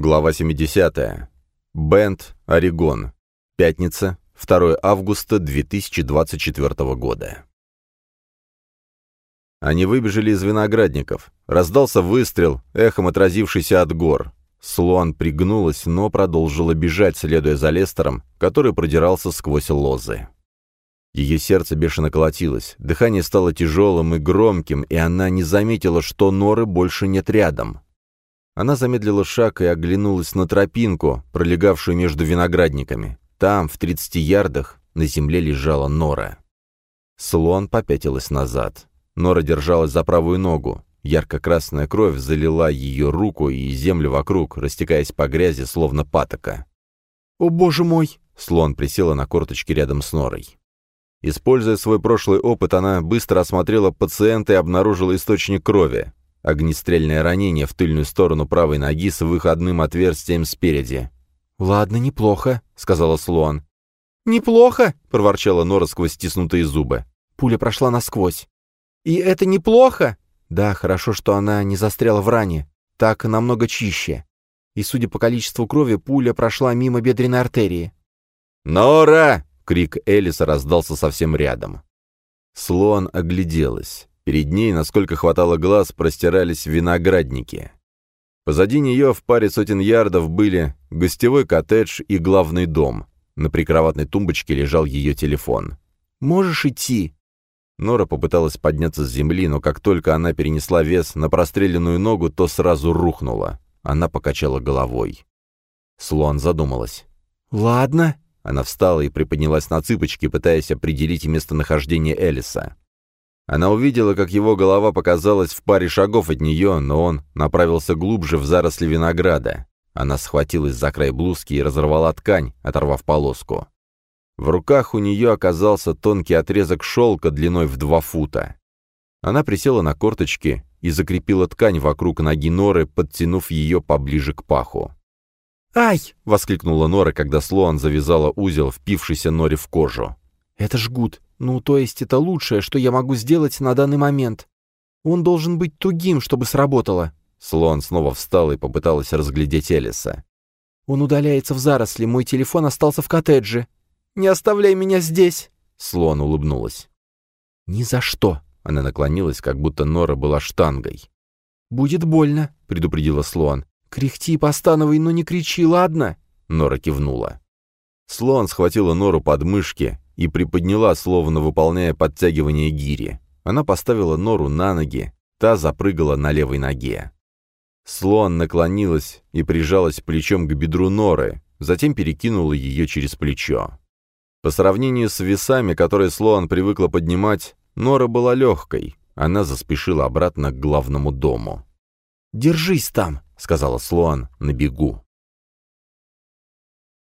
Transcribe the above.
Глава 70. Бенд, Орегон. Пятница, 2 августа 2024 года. Они выбежали из виноградников. Раздался выстрел, эхом отразившийся от гор. Слон пригнулась, но продолжила бежать, следуя за Лестером, который продирался сквозь лозы. Ее сердце бешено колотилось, дыхание стало тяжелым и громким, и она не заметила, что норы больше нет рядом. Она замедлила шаг и оглянулась на тропинку, пролегавшую между виноградниками. Там, в тридцати ярдах, на земле лежала нора. Слон попятилась назад. Нора держалась за правую ногу. Ярко-красная кровь залила ее руку и землю вокруг, растекаясь по грязи, словно патока. «О, боже мой!» — слон присела на корточки рядом с норой. Используя свой прошлый опыт, она быстро осмотрела пациента и обнаружила источник крови. Огнестрельное ранение в тыльную сторону правой ноги с выходным отверстием спереди. «Ладно, неплохо», — сказала Слоан. «Неплохо», — проворчала Нора сквозь стиснутые зубы. Пуля прошла насквозь. «И это неплохо?» «Да, хорошо, что она не застряла в ране. Так намного чище. И, судя по количеству крови, пуля прошла мимо бедренной артерии». «Нора!» — крик Элиса раздался совсем рядом. Слоан огляделась. Перед ней, насколько хватало глаз, простирались виноградники. Позади нее в паре сотен ярдов были гостевой коттедж и главный дом. На прикроватной тумбочке лежал ее телефон. «Можешь идти?» Нора попыталась подняться с земли, но как только она перенесла вес на простреленную ногу, то сразу рухнула. Она покачала головой. Слон задумалась. «Ладно». Она встала и приподнялась на цыпочки, пытаясь определить местонахождение Элиса. Она увидела, как его голова показалась в паре шагов от нее, но он направился глубже в заросли винограда. Она схватилась за край блузки и разорвала ткань, оторвав полоску. В руках у нее оказался тонкий отрезок шелка длиной в два фута. Она присела на корточки и закрепила ткань вокруг ноги Норы, подтянув ее поближе к паху. «Ай!» — воскликнула Нора, когда Слоан завязала узел, впившийся Норе в кожу. «Это жгут. Ну, то есть это лучшее, что я могу сделать на данный момент. Он должен быть тугим, чтобы сработало». Слон снова встал и попыталась разглядеть Элиса. «Он удаляется в заросли, мой телефон остался в коттедже. Не оставляй меня здесь!» Слон улыбнулась. «Ни за что!» Она наклонилась, как будто Нора была штангой. «Будет больно», — предупредила Слон. «Кряхти, постановай, но не кричи, ладно?» Нора кивнула. Слон схватила Нору под мышки и приподняла, словно выполняя подтягивание гири. Она поставила нору на ноги, та запрыгала на левой ноге. Слон наклонилась и прижалась плечом к бедру норы, затем перекинула ее через плечо. По сравнению с весами, которые Слоан привыкла поднимать, нора была легкой. Она заспешила обратно к главному дому. «Держись там», — сказала Слоан на бегу.